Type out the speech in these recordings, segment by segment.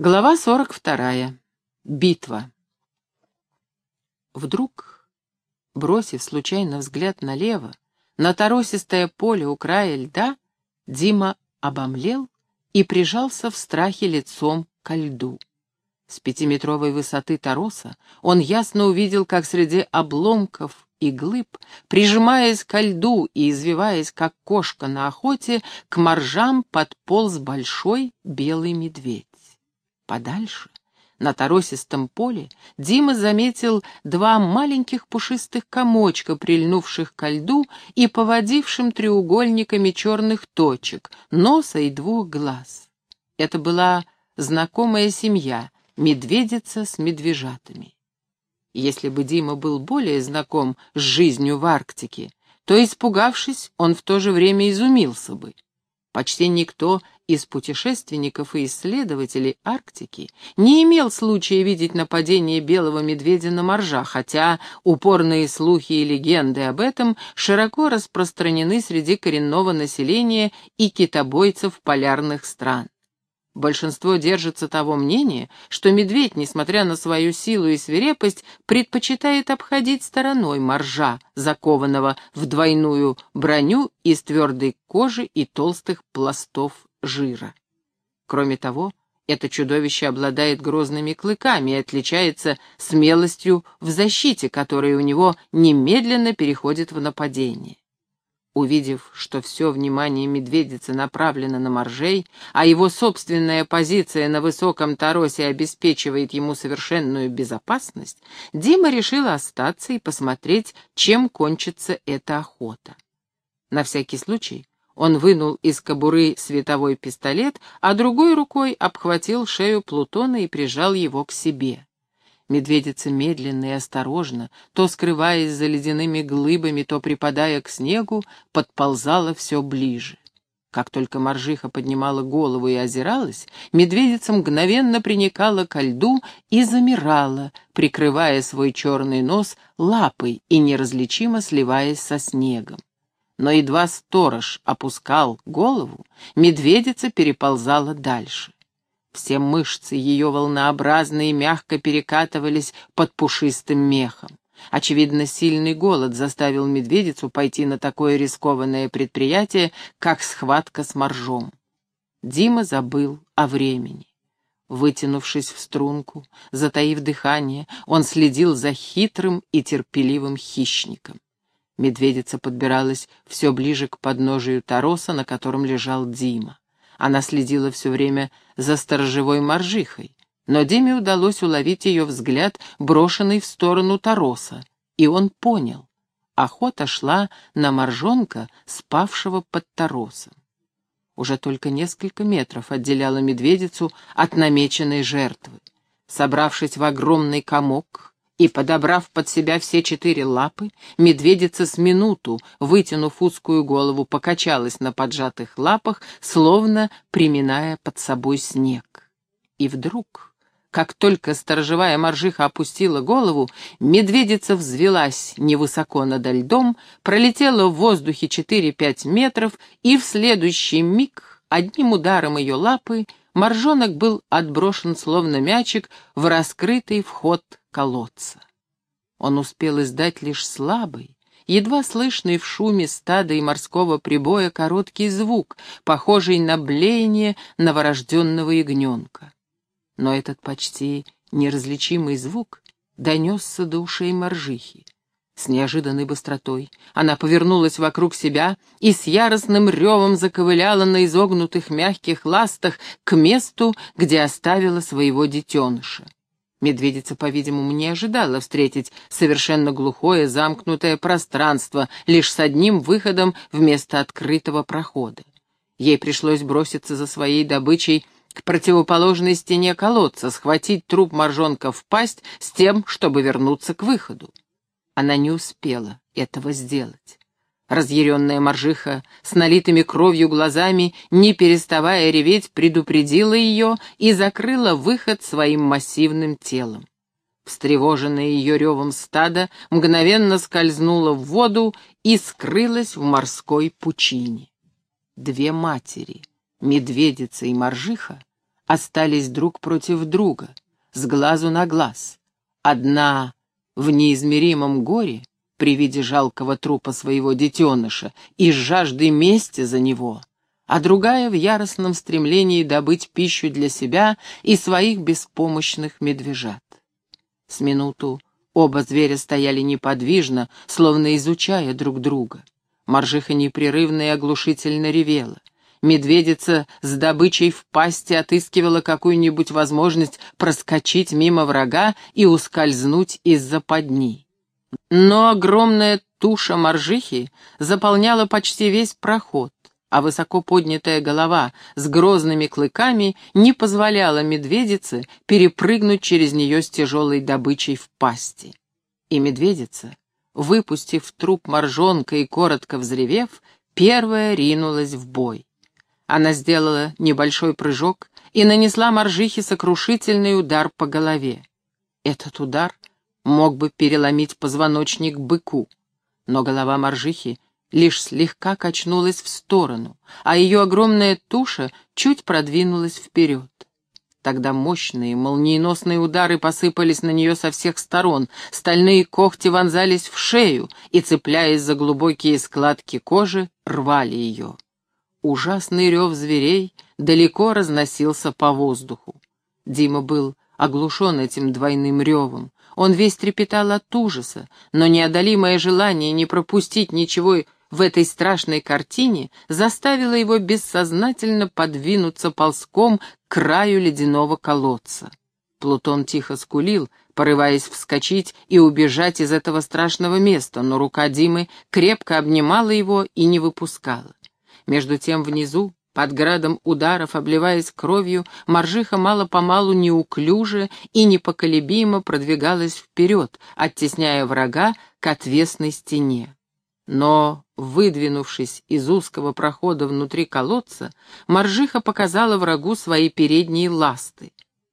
Глава 42. Битва. Вдруг, бросив случайно взгляд налево, на торосистое поле у края льда, Дима обомлел и прижался в страхе лицом ко льду. С пятиметровой высоты тороса он ясно увидел, как среди обломков и глыб, прижимаясь ко льду и извиваясь, как кошка на охоте, к моржам подполз большой белый медведь. Подальше, на торосистом поле, Дима заметил два маленьких пушистых комочка, прильнувших ко льду и поводившим треугольниками черных точек, носа и двух глаз. Это была знакомая семья, медведица с медвежатами. Если бы Дима был более знаком с жизнью в Арктике, то, испугавшись, он в то же время изумился бы. Почти никто из путешественников и исследователей Арктики не имел случая видеть нападение белого медведя на моржа, хотя упорные слухи и легенды об этом широко распространены среди коренного населения и китобойцев полярных стран. Большинство держится того мнения, что медведь, несмотря на свою силу и свирепость, предпочитает обходить стороной моржа, закованного в двойную броню из твердой кожи и толстых пластов жира. Кроме того, это чудовище обладает грозными клыками и отличается смелостью в защите, которая у него немедленно переходит в нападение. Увидев, что все внимание медведицы направлено на моржей, а его собственная позиция на высоком торосе обеспечивает ему совершенную безопасность, Дима решил остаться и посмотреть, чем кончится эта охота. На всякий случай он вынул из кобуры световой пистолет, а другой рукой обхватил шею Плутона и прижал его к себе. Медведица медленно и осторожно, то скрываясь за ледяными глыбами, то припадая к снегу, подползала все ближе. Как только моржиха поднимала голову и озиралась, медведица мгновенно приникала ко льду и замирала, прикрывая свой черный нос лапой и неразличимо сливаясь со снегом но едва сторож опускал голову, медведица переползала дальше. Все мышцы ее волнообразные мягко перекатывались под пушистым мехом. Очевидно, сильный голод заставил медведицу пойти на такое рискованное предприятие, как схватка с моржом. Дима забыл о времени. Вытянувшись в струнку, затаив дыхание, он следил за хитрым и терпеливым хищником. Медведица подбиралась все ближе к подножию тороса, на котором лежал Дима. Она следила все время за сторожевой моржихой, но Диме удалось уловить ее взгляд, брошенный в сторону тороса, и он понял. Охота шла на моржонка, спавшего под торосом. Уже только несколько метров отделяло медведицу от намеченной жертвы. Собравшись в огромный комок, и, подобрав под себя все четыре лапы, медведица с минуту, вытянув узкую голову, покачалась на поджатых лапах, словно приминая под собой снег. И вдруг, как только сторожевая моржиха опустила голову, медведица взвелась невысоко над льдом, пролетела в воздухе четыре-пять метров, и в следующий миг одним ударом ее лапы моржонок был отброшен словно мячик в раскрытый вход колодца. Он успел издать лишь слабый, едва слышный в шуме стада и морского прибоя короткий звук, похожий на блеяние новорожденного ягненка. Но этот почти неразличимый звук донесся до ушей моржихи. С неожиданной быстротой она повернулась вокруг себя и с яростным ревом заковыляла на изогнутых мягких ластах к месту, где оставила своего детеныша. Медведица, по-видимому, не ожидала встретить совершенно глухое замкнутое пространство лишь с одним выходом вместо открытого прохода. Ей пришлось броситься за своей добычей к противоположной стене колодца, схватить труп моржонка в пасть с тем, чтобы вернуться к выходу. Она не успела этого сделать. Разъяренная моржиха с налитыми кровью глазами, не переставая реветь, предупредила ее и закрыла выход своим массивным телом. Встревоженное ее ревом стадо мгновенно скользнуло в воду и скрылось в морской пучине. Две матери, медведица и моржиха, остались друг против друга, с глазу на глаз. Одна в неизмеримом горе при виде жалкого трупа своего детеныша и с жаждой мести за него, а другая в яростном стремлении добыть пищу для себя и своих беспомощных медвежат. С минуту оба зверя стояли неподвижно, словно изучая друг друга. Маржиха непрерывно и оглушительно ревела. Медведица с добычей в пасти отыскивала какую-нибудь возможность проскочить мимо врага и ускользнуть из-за подни. Но огромная туша моржихи заполняла почти весь проход, а высоко поднятая голова с грозными клыками не позволяла медведице перепрыгнуть через нее с тяжелой добычей в пасти. И медведица, выпустив труп моржонка и коротко взревев, первая ринулась в бой. Она сделала небольшой прыжок и нанесла моржихе сокрушительный удар по голове. Этот удар мог бы переломить позвоночник быку, но голова моржихи лишь слегка качнулась в сторону, а ее огромная туша чуть продвинулась вперед. Тогда мощные, молниеносные удары посыпались на нее со всех сторон, стальные когти вонзались в шею и, цепляясь за глубокие складки кожи, рвали ее. Ужасный рев зверей далеко разносился по воздуху. Дима был оглушен этим двойным ревом. Он весь трепетал от ужаса, но неодолимое желание не пропустить ничего в этой страшной картине заставило его бессознательно подвинуться ползком к краю ледяного колодца. Плутон тихо скулил, порываясь вскочить и убежать из этого страшного места, но рука Димы крепко обнимала его и не выпускала. Между тем внизу, под градом ударов, обливаясь кровью, моржиха мало-помалу неуклюже и непоколебимо продвигалась вперед, оттесняя врага к отвесной стене. Но, выдвинувшись из узкого прохода внутри колодца, моржиха показала врагу свои передние ласты.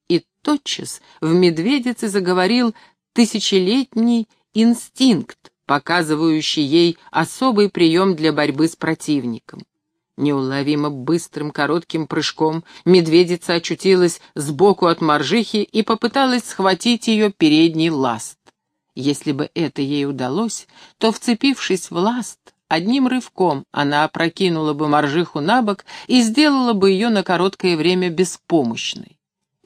И тотчас в медведице заговорил тысячелетний инстинкт, показывающий ей особый прием для борьбы с противником. Неуловимо быстрым коротким прыжком медведица очутилась сбоку от моржихи и попыталась схватить ее передний ласт. Если бы это ей удалось, то, вцепившись в ласт, одним рывком она опрокинула бы моржиху на бок и сделала бы ее на короткое время беспомощной.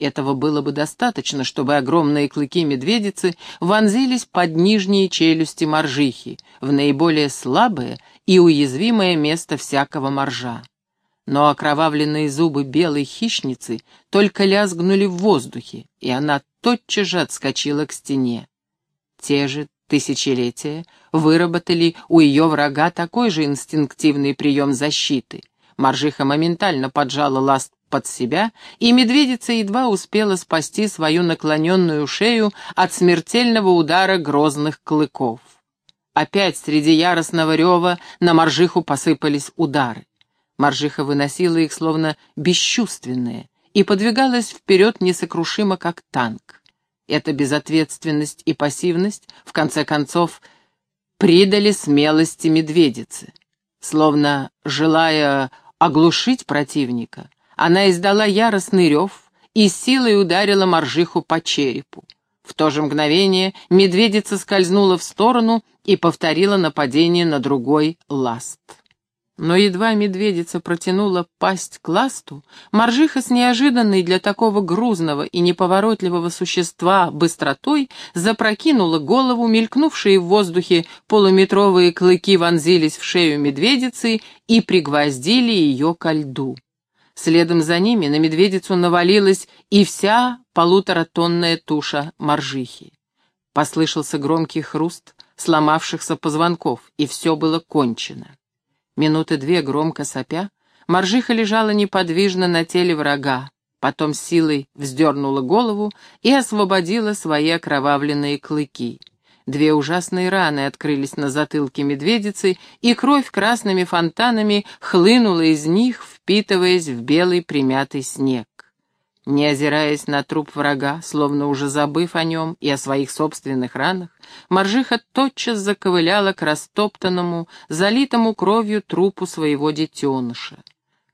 Этого было бы достаточно, чтобы огромные клыки медведицы вонзились под нижние челюсти моржихи, в наиболее слабое и уязвимое место всякого моржа. Но окровавленные зубы белой хищницы только лязгнули в воздухе, и она тотчас же отскочила к стене. Те же тысячелетия выработали у ее врага такой же инстинктивный прием защиты. Моржиха моментально поджала ласт под себя, и медведица едва успела спасти свою наклоненную шею от смертельного удара грозных клыков. Опять среди яростного рева на моржиху посыпались удары. Моржиха выносила их словно бесчувственные и подвигалась вперед несокрушимо, как танк. Эта безответственность и пассивность, в конце концов, придали смелости медведице. Словно желая оглушить противника, она издала яростный рев и силой ударила моржиху по черепу. В то же мгновение медведица скользнула в сторону и повторила нападение на другой ласт. Но едва медведица протянула пасть к ласту, моржиха с неожиданной для такого грузного и неповоротливого существа быстротой запрокинула голову, мелькнувшие в воздухе полуметровые клыки вонзились в шею медведицы и пригвоздили ее ко льду. Следом за ними на медведицу навалилась и вся полуторатонная туша моржихи. Послышался громкий хруст сломавшихся позвонков, и все было кончено. Минуты две громко сопя, моржиха лежала неподвижно на теле врага, потом силой вздернула голову и освободила свои окровавленные клыки. Две ужасные раны открылись на затылке медведицы, и кровь красными фонтанами хлынула из них, впитываясь в белый примятый снег. Не озираясь на труп врага, словно уже забыв о нем и о своих собственных ранах, Маржиха тотчас заковыляла к растоптанному, залитому кровью трупу своего детеныша.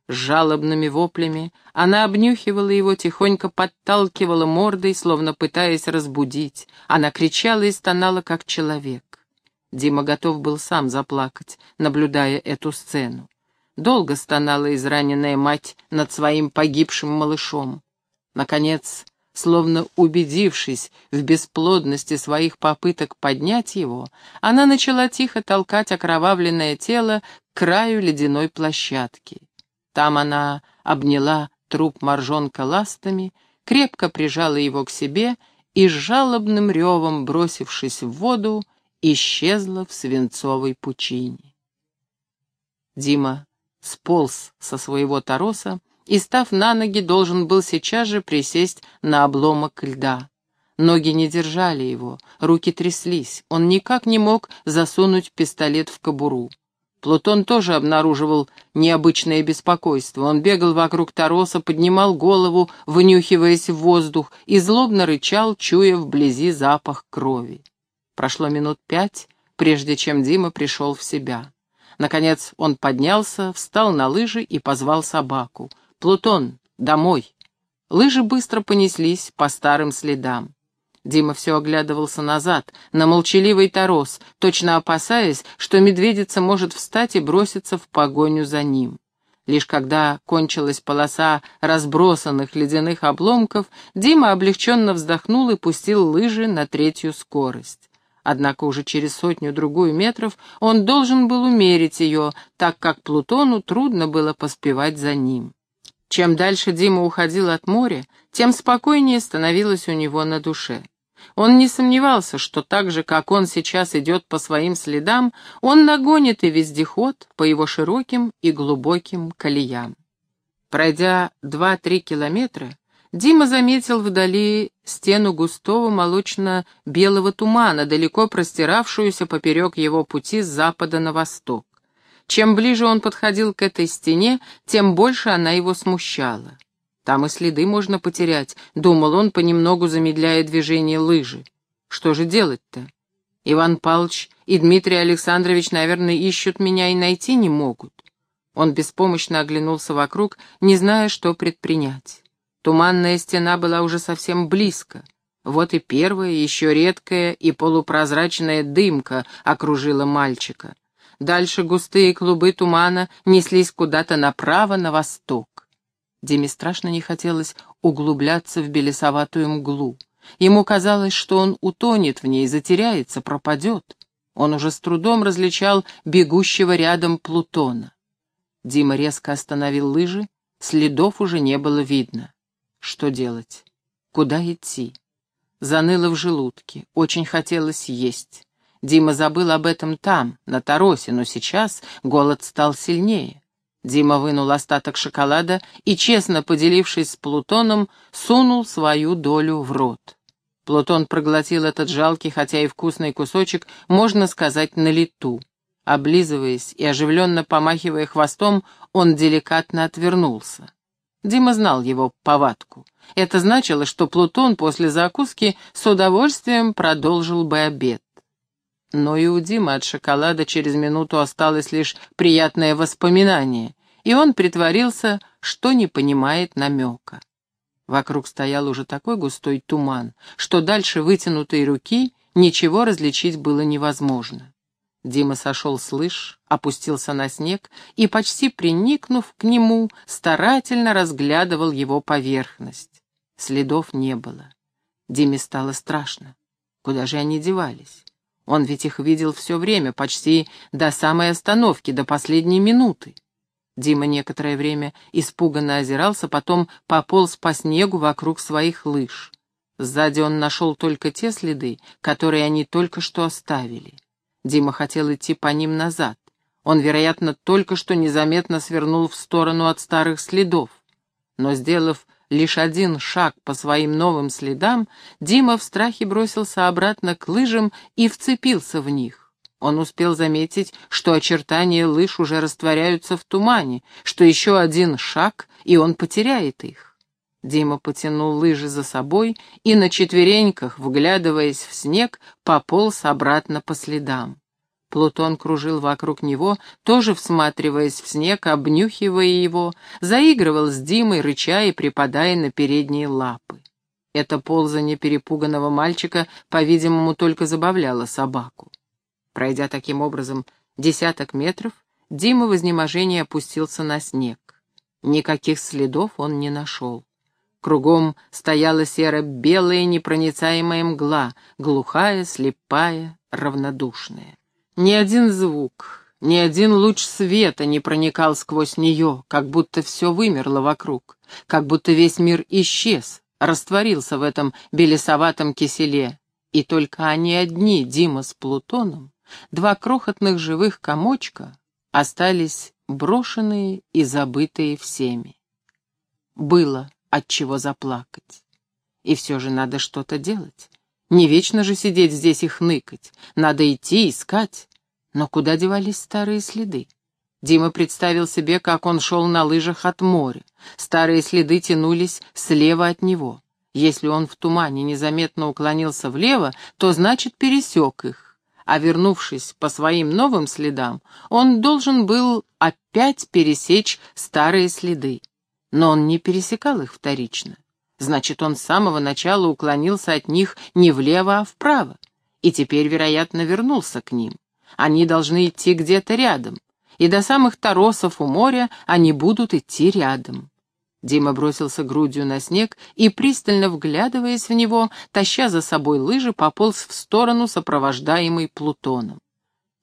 Жалобными воплями, она обнюхивала его, тихонько подталкивала мордой, словно пытаясь разбудить. Она кричала и стонала, как человек. Дима готов был сам заплакать, наблюдая эту сцену. Долго стонала израненная мать над своим погибшим малышом. Наконец, словно убедившись в бесплодности своих попыток поднять его, она начала тихо толкать окровавленное тело к краю ледяной площадки. Там она обняла труп моржонка ластами, крепко прижала его к себе и с жалобным ревом, бросившись в воду, исчезла в свинцовой пучине. Дима сполз со своего тороса и, став на ноги, должен был сейчас же присесть на обломок льда. Ноги не держали его, руки тряслись, он никак не мог засунуть пистолет в кобуру. Плутон тоже обнаруживал необычное беспокойство. Он бегал вокруг Тароса, поднимал голову, вынюхиваясь в воздух, и злобно рычал, чуя вблизи запах крови. Прошло минут пять, прежде чем Дима пришел в себя. Наконец он поднялся, встал на лыжи и позвал собаку. «Плутон, домой!» Лыжи быстро понеслись по старым следам. Дима все оглядывался назад, на молчаливый торос, точно опасаясь, что медведица может встать и броситься в погоню за ним. Лишь когда кончилась полоса разбросанных ледяных обломков, Дима облегченно вздохнул и пустил лыжи на третью скорость. Однако уже через сотню-другую метров он должен был умерить ее, так как Плутону трудно было поспевать за ним. Чем дальше Дима уходил от моря, тем спокойнее становилось у него на душе. Он не сомневался, что так же, как он сейчас идет по своим следам, он нагонит и вездеход по его широким и глубоким колеям. Пройдя два-три километра, Дима заметил вдали стену густого молочно-белого тумана, далеко простиравшуюся поперек его пути с запада на восток. Чем ближе он подходил к этой стене, тем больше она его смущала. Там и следы можно потерять, думал он, понемногу замедляя движение лыжи. Что же делать-то? Иван Павлович и Дмитрий Александрович, наверное, ищут меня и найти не могут. Он беспомощно оглянулся вокруг, не зная, что предпринять. Туманная стена была уже совсем близко. Вот и первая, еще редкая и полупрозрачная дымка окружила мальчика. Дальше густые клубы тумана неслись куда-то направо, на восток. Диме страшно не хотелось углубляться в белесоватую мглу. Ему казалось, что он утонет в ней, затеряется, пропадет. Он уже с трудом различал бегущего рядом Плутона. Дима резко остановил лыжи, следов уже не было видно. Что делать? Куда идти? Заныло в желудке, очень хотелось есть. Дима забыл об этом там, на Таросе, но сейчас голод стал сильнее. Дима вынул остаток шоколада и, честно поделившись с Плутоном, сунул свою долю в рот. Плутон проглотил этот жалкий, хотя и вкусный кусочек, можно сказать, на лету. Облизываясь и оживленно помахивая хвостом, он деликатно отвернулся. Дима знал его повадку. Это значило, что Плутон после закуски с удовольствием продолжил бы обед. Но и у Димы от шоколада через минуту осталось лишь приятное воспоминание, и он притворился, что не понимает намека. Вокруг стоял уже такой густой туман, что дальше вытянутой руки ничего различить было невозможно. Дима сошел с лыж, опустился на снег и, почти приникнув к нему, старательно разглядывал его поверхность. Следов не было. Диме стало страшно. Куда же они девались? Он ведь их видел все время, почти до самой остановки, до последней минуты. Дима некоторое время испуганно озирался, потом пополз по снегу вокруг своих лыж. Сзади он нашел только те следы, которые они только что оставили. Дима хотел идти по ним назад. Он, вероятно, только что незаметно свернул в сторону от старых следов. Но, сделав лишь один шаг по своим новым следам, Дима в страхе бросился обратно к лыжам и вцепился в них. Он успел заметить, что очертания лыж уже растворяются в тумане, что еще один шаг, и он потеряет их. Дима потянул лыжи за собой и на четвереньках, вглядываясь в снег, пополз обратно по следам. Плутон кружил вокруг него, тоже всматриваясь в снег, обнюхивая его, заигрывал с Димой, рыча и припадая на передние лапы. Это ползание перепуганного мальчика, по-видимому, только забавляло собаку. Пройдя таким образом десяток метров, Дима в изнеможении опустился на снег. Никаких следов он не нашел. Кругом стояла серо-белая непроницаемая мгла, глухая, слепая, равнодушная. Ни один звук, ни один луч света не проникал сквозь нее, как будто все вымерло вокруг, как будто весь мир исчез, растворился в этом белесоватом киселе, и только они одни, Дима с Плутоном, два крохотных живых комочка, остались брошенные и забытые всеми. Было от чего заплакать. И все же надо что-то делать. Не вечно же сидеть здесь и хныкать. Надо идти, искать. Но куда девались старые следы? Дима представил себе, как он шел на лыжах от моря. Старые следы тянулись слева от него. Если он в тумане незаметно уклонился влево, то значит пересек их. А вернувшись по своим новым следам, он должен был опять пересечь старые следы. Но он не пересекал их вторично. Значит, он с самого начала уклонился от них не влево, а вправо. И теперь, вероятно, вернулся к ним. Они должны идти где-то рядом. И до самых торосов у моря они будут идти рядом. Дима бросился грудью на снег и, пристально вглядываясь в него, таща за собой лыжи, пополз в сторону, сопровождаемый Плутоном.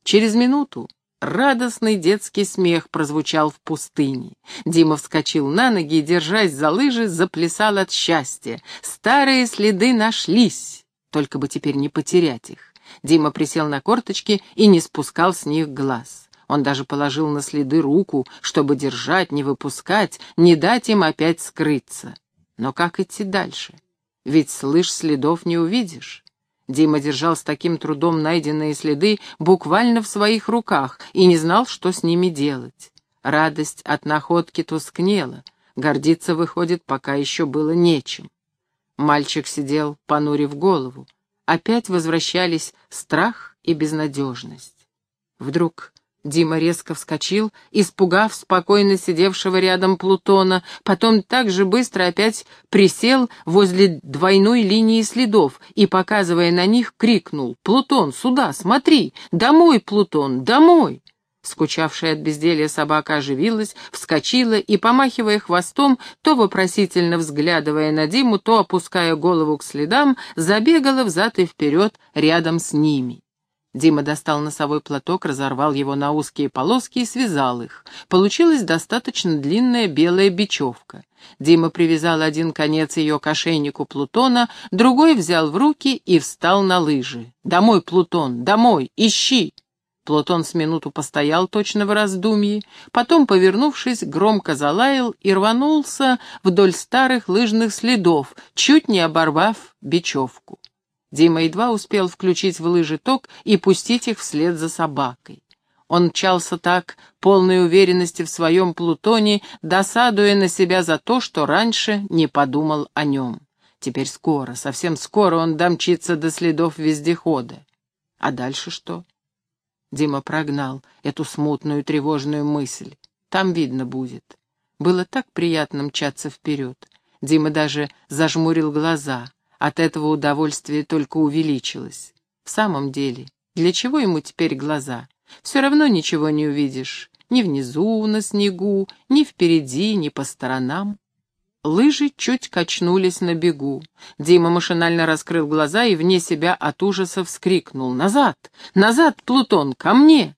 Через минуту Радостный детский смех прозвучал в пустыне. Дима вскочил на ноги и, держась за лыжи, заплясал от счастья. Старые следы нашлись, только бы теперь не потерять их. Дима присел на корточки и не спускал с них глаз. Он даже положил на следы руку, чтобы держать, не выпускать, не дать им опять скрыться. Но как идти дальше? Ведь с лыж следов не увидишь. Дима держал с таким трудом найденные следы буквально в своих руках и не знал, что с ними делать. Радость от находки тускнела, гордиться, выходит, пока еще было нечем. Мальчик сидел, понурив голову. Опять возвращались страх и безнадежность. Вдруг Дима резко вскочил, испугав спокойно сидевшего рядом Плутона, потом так же быстро опять присел возле двойной линии следов и, показывая на них, крикнул «Плутон, сюда, смотри! Домой, Плутон, домой!» Скучавшая от безделья собака оживилась, вскочила и, помахивая хвостом, то вопросительно взглядывая на Диму, то опуская голову к следам, забегала взад и вперед рядом с ними. Дима достал носовой платок, разорвал его на узкие полоски и связал их. Получилась достаточно длинная белая бечевка. Дима привязал один конец ее к ошейнику Плутона, другой взял в руки и встал на лыжи. «Домой, Плутон, домой, ищи!» Плутон с минуту постоял точно в раздумье, потом, повернувшись, громко залаял и рванулся вдоль старых лыжных следов, чуть не оборвав бечевку. Дима едва успел включить в лыжи ток и пустить их вслед за собакой. Он мчался так, полной уверенности в своем Плутоне, досадуя на себя за то, что раньше не подумал о нем. Теперь скоро, совсем скоро он домчится до следов вездехода. А дальше что? Дима прогнал эту смутную тревожную мысль. Там видно будет. Было так приятно мчаться вперед. Дима даже зажмурил глаза. От этого удовольствие только увеличилось. В самом деле, для чего ему теперь глаза? Все равно ничего не увидишь. Ни внизу, на снегу, ни впереди, ни по сторонам. Лыжи чуть качнулись на бегу. Дима машинально раскрыл глаза и вне себя от ужаса вскрикнул. «Назад! Назад, Плутон! Ко мне!»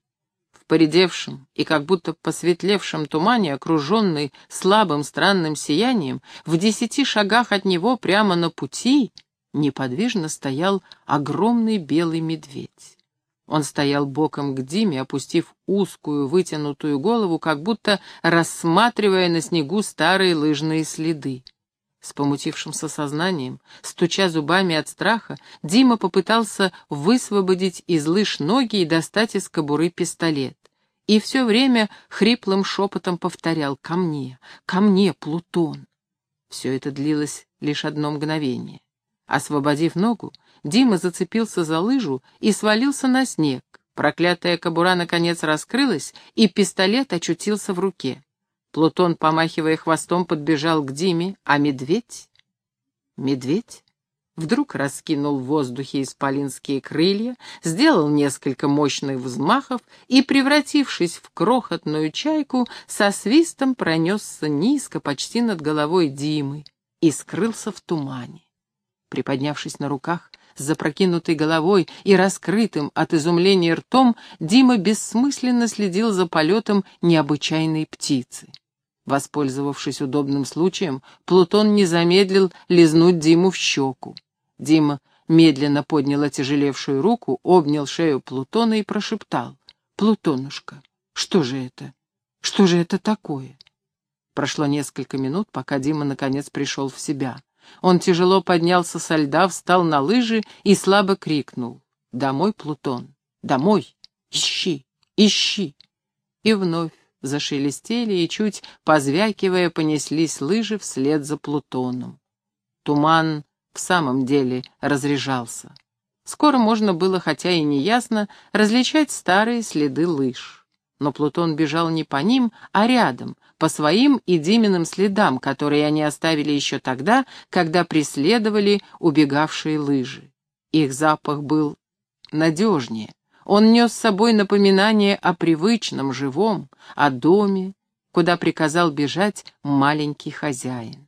В поредевшем и как будто посветлевшем тумане, окруженный слабым странным сиянием, в десяти шагах от него прямо на пути неподвижно стоял огромный белый медведь. Он стоял боком к Диме, опустив узкую вытянутую голову, как будто рассматривая на снегу старые лыжные следы. С помутившимся сознанием, стуча зубами от страха, Дима попытался высвободить из лыж ноги и достать из кобуры пистолет. И все время хриплым шепотом повторял «Ко мне! Ко мне, Плутон!» Все это длилось лишь одно мгновение. Освободив ногу, Дима зацепился за лыжу и свалился на снег, Проклятая кобура наконец раскрылась, и пистолет очутился в руке. Плутон, помахивая хвостом, подбежал к Диме, а медведь... Медведь вдруг раскинул в воздухе исполинские крылья, сделал несколько мощных взмахов и, превратившись в крохотную чайку, со свистом пронесся низко, почти над головой Димы, и скрылся в тумане. Приподнявшись на руках, с запрокинутой головой и раскрытым от изумления ртом, Дима бессмысленно следил за полетом необычайной птицы. Воспользовавшись удобным случаем, Плутон не замедлил лизнуть Диму в щеку. Дима медленно поднял отяжелевшую руку, обнял шею Плутона и прошептал. «Плутонушка, что же это? Что же это такое?» Прошло несколько минут, пока Дима наконец пришел в себя. Он тяжело поднялся со льда, встал на лыжи и слабо крикнул. «Домой, Плутон! Домой! Ищи! Ищи!» И вновь зашелестели и, чуть позвякивая, понеслись лыжи вслед за Плутоном. Туман в самом деле разряжался. Скоро можно было, хотя и неясно, различать старые следы лыж. Но Плутон бежал не по ним, а рядом, по своим и Диминым следам, которые они оставили еще тогда, когда преследовали убегавшие лыжи. Их запах был надежнее. Он нес с собой напоминание о привычном, живом, о доме, куда приказал бежать маленький хозяин.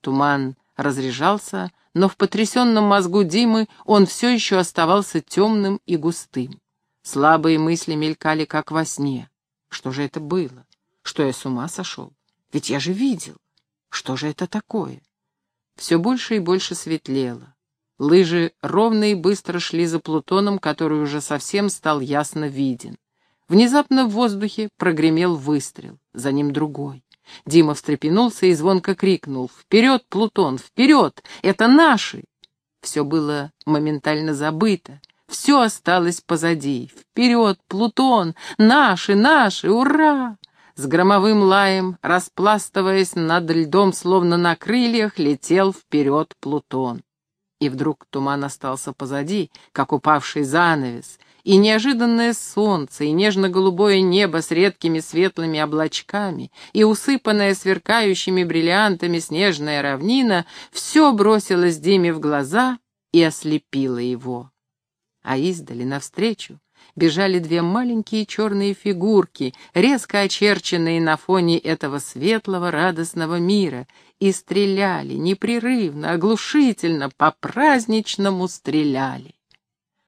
Туман разряжался, но в потрясенном мозгу Димы он все еще оставался темным и густым. Слабые мысли мелькали, как во сне. Что же это было? Что я с ума сошел? Ведь я же видел. Что же это такое? Все больше и больше светлело. Лыжи ровно и быстро шли за Плутоном, который уже совсем стал ясно виден. Внезапно в воздухе прогремел выстрел, за ним другой. Дима встрепенулся и звонко крикнул «Вперед, Плутон, вперед! Это наши!» Все было моментально забыто, все осталось позади. «Вперед, Плутон! Наши, наши! Ура!» С громовым лаем, распластываясь над льдом, словно на крыльях, летел вперед Плутон. И вдруг туман остался позади, как упавший занавес, и неожиданное солнце, и нежно-голубое небо с редкими светлыми облачками, и усыпанная сверкающими бриллиантами снежная равнина — все бросилось Диме в глаза и ослепило его. А издали навстречу бежали две маленькие черные фигурки, резко очерченные на фоне этого светлого радостного мира, и стреляли непрерывно, оглушительно, по-праздничному стреляли.